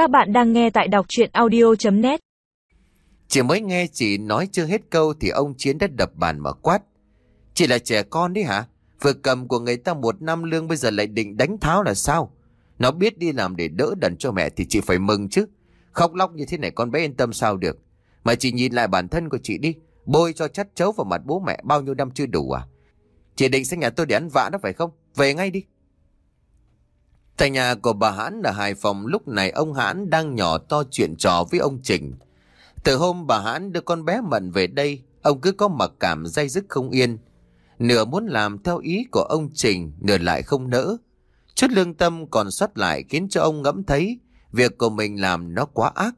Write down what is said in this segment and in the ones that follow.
Các bạn đang nghe tại đọc chuyện audio.net Chỉ mới nghe chị nói chưa hết câu thì ông Chiến đã đập bàn mà quát. Chị là trẻ con đấy hả? Vừa cầm của người ta một năm lương bây giờ lại định đánh tháo là sao? Nó biết đi làm để đỡ đần cho mẹ thì chị phải mừng chứ. Khóc lóc như thế này con bé yên tâm sao được. Mà chị nhìn lại bản thân của chị đi. Bôi cho chắt chấu vào mặt bố mẹ bao nhiêu năm chưa đủ à? Chị định sang nhà tôi để ăn vạ đó phải không? Về ngay đi. Tại nhà của bà Hãn ở Hải Phòng lúc này ông Hãn đang nhỏ to chuyện trò với ông Trình. Từ hôm bà Hãn đưa con bé Mận về đây, ông cứ có mặc cảm dây dứt không yên. Nửa muốn làm theo ý của ông Trình, nửa lại không nỡ. Chút lương tâm còn xuất lại khiến cho ông ngẫm thấy việc của mình làm nó quá ác.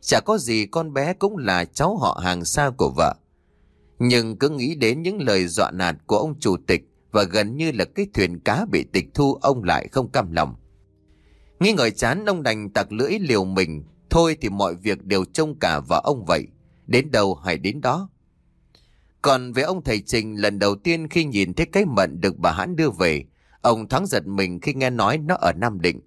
Chả có gì con bé cũng là cháu họ hàng xa của vợ. Nhưng cứ nghĩ đến những lời dọa nạt của ông chủ tịch và gần như là cái thuyền cá bị tịch thu ông lại không cam lòng. Nghĩ ngợi chán ông đành tặc lưỡi liều mình, thôi thì mọi việc đều trông cả vào ông vậy, đến đâu hay đến đó. Còn về ông thầy Trình lần đầu tiên khi nhìn thấy cái mận được bà Hãn đưa về, ông thắng giật mình khi nghe nói nó ở Nam Định.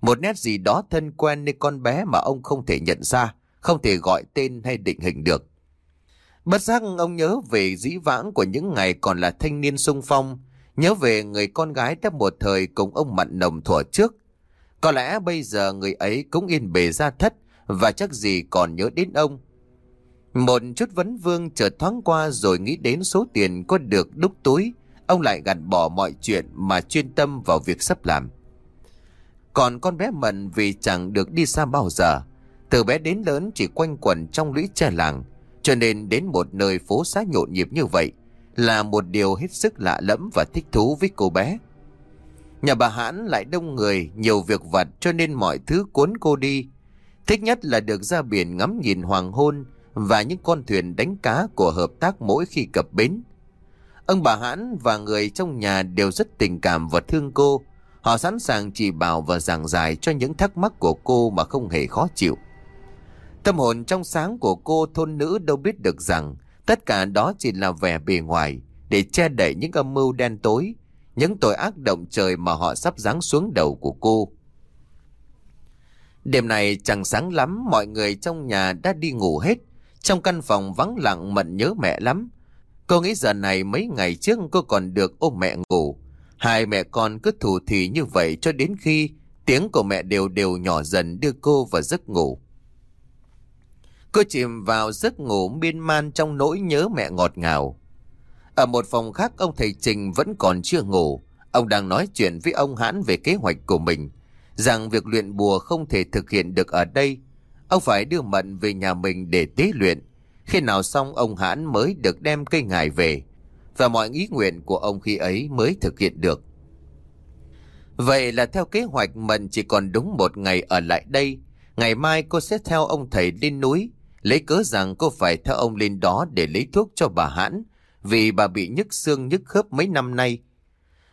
Một nét gì đó thân quen nên con bé mà ông không thể nhận ra, không thể gọi tên hay định hình được. Bất giác ông nhớ về dĩ vãng của những ngày còn là thanh niên sung phong, nhớ về người con gái đã một thời cùng ông Mặn Nồng thuở trước. Có lẽ bây giờ người ấy cũng yên bề ra thất và chắc gì còn nhớ đến ông. Một chút vấn vương chợt thoáng qua rồi nghĩ đến số tiền có được đúc túi, ông lại gạt bỏ mọi chuyện mà chuyên tâm vào việc sắp làm. Còn con bé Mận vì chẳng được đi xa bao giờ, từ bé đến lớn chỉ quanh quẩn trong lũy tre làng, cho nên đến một nơi phố xá nhộn nhịp như vậy là một điều hết sức lạ lẫm và thích thú với cô bé. Nhà bà Hãn lại đông người, nhiều việc vặt cho nên mọi thứ cuốn cô đi. Thích nhất là được ra biển ngắm nhìn hoàng hôn và những con thuyền đánh cá của hợp tác mỗi khi cập bến. Ông bà Hãn và người trong nhà đều rất tình cảm và thương cô. Họ sẵn sàng chỉ bảo và giảng giải cho những thắc mắc của cô mà không hề khó chịu. Tâm hồn trong sáng của cô thôn nữ đâu biết được rằng tất cả đó chỉ là vẻ bề ngoài để che đậy những âm mưu đen tối, những tội ác động trời mà họ sắp giáng xuống đầu của cô. Đêm này chẳng sáng lắm, mọi người trong nhà đã đi ngủ hết. Trong căn phòng vắng lặng mận nhớ mẹ lắm. Cô nghĩ giờ này mấy ngày trước cô còn được ôm mẹ ngủ. Hai mẹ con cứ thủ thì như vậy cho đến khi tiếng của mẹ đều đều nhỏ dần đưa cô vào giấc ngủ. Cô chìm vào giấc ngủ miên man trong nỗi nhớ mẹ ngọt ngào. Ở một phòng khác ông thầy Trình vẫn còn chưa ngủ. Ông đang nói chuyện với ông Hãn về kế hoạch của mình. Rằng việc luyện bùa không thể thực hiện được ở đây. Ông phải đưa Mận về nhà mình để tế luyện. Khi nào xong ông Hãn mới được đem cây ngài về. Và mọi ý nguyện của ông khi ấy mới thực hiện được. Vậy là theo kế hoạch Mận chỉ còn đúng một ngày ở lại đây. Ngày mai cô sẽ theo ông thầy lên núi Lấy cớ rằng cô phải theo ông lên đó để lấy thuốc cho bà Hãn, vì bà bị nhức xương nhức khớp mấy năm nay.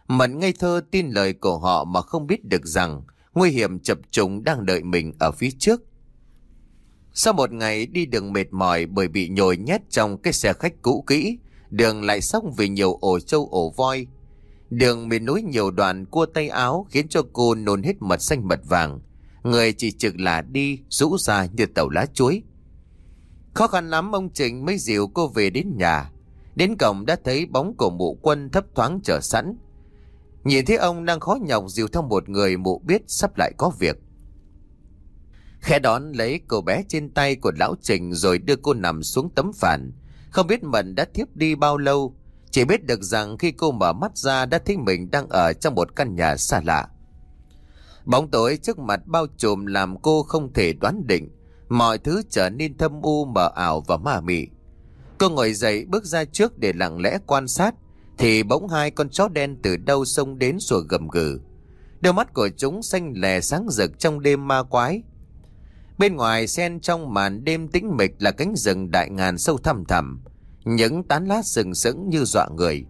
Mận ngây thơ tin lời của họ mà không biết được rằng nguy hiểm chập trùng đang đợi mình ở phía trước. Sau một ngày đi đường mệt mỏi bởi bị nhồi nhét trong cái xe khách cũ kỹ, đường lại sóc vì nhiều ổ trâu ổ voi. Đường miền núi nhiều đoạn cua tay áo khiến cho cô nôn hết mật xanh mật vàng. Người chỉ trực là đi, rũ ra như tàu lá chuối. Khó khăn lắm ông Trình mới dìu cô về đến nhà. Đến cổng đã thấy bóng của mụ quân thấp thoáng chờ sẵn. Nhìn thấy ông đang khó nhọc dìu theo một người mụ biết sắp lại có việc. Khẽ đón lấy cô bé trên tay của lão Trình rồi đưa cô nằm xuống tấm phản. Không biết Mận đã thiếp đi bao lâu. Chỉ biết được rằng khi cô mở mắt ra đã thấy mình đang ở trong một căn nhà xa lạ. Bóng tối trước mặt bao trùm làm cô không thể đoán định Mọi thứ trở nên thâm u, mờ ảo và ma mị. Cô ngồi dậy bước ra trước để lặng lẽ quan sát, thì bỗng hai con chó đen từ đâu xông đến sủa gầm gừ. Đôi mắt của chúng xanh lè sáng rực trong đêm ma quái. Bên ngoài xen trong màn đêm tĩnh mịch là cánh rừng đại ngàn sâu thẳm thẳm, những tán lá sừng sững như dọa người.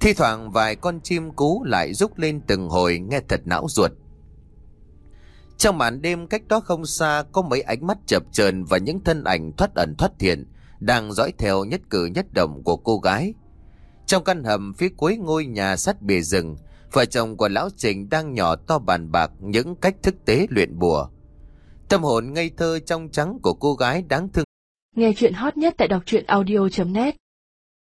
Thi thoảng vài con chim cú lại rúc lên từng hồi nghe thật não ruột. Trong màn đêm cách đó không xa có mấy ánh mắt chập chờn và những thân ảnh thoát ẩn thoát hiện đang dõi theo nhất cử nhất động của cô gái. Trong căn hầm phía cuối ngôi nhà sắt bìa rừng, vợ chồng của lão Trình đang nhỏ to bàn bạc những cách thức tế luyện bùa. Tâm hồn ngây thơ trong trắng của cô gái đáng thương. Nghe chuyện hot nhất tại đọc truyện audio.net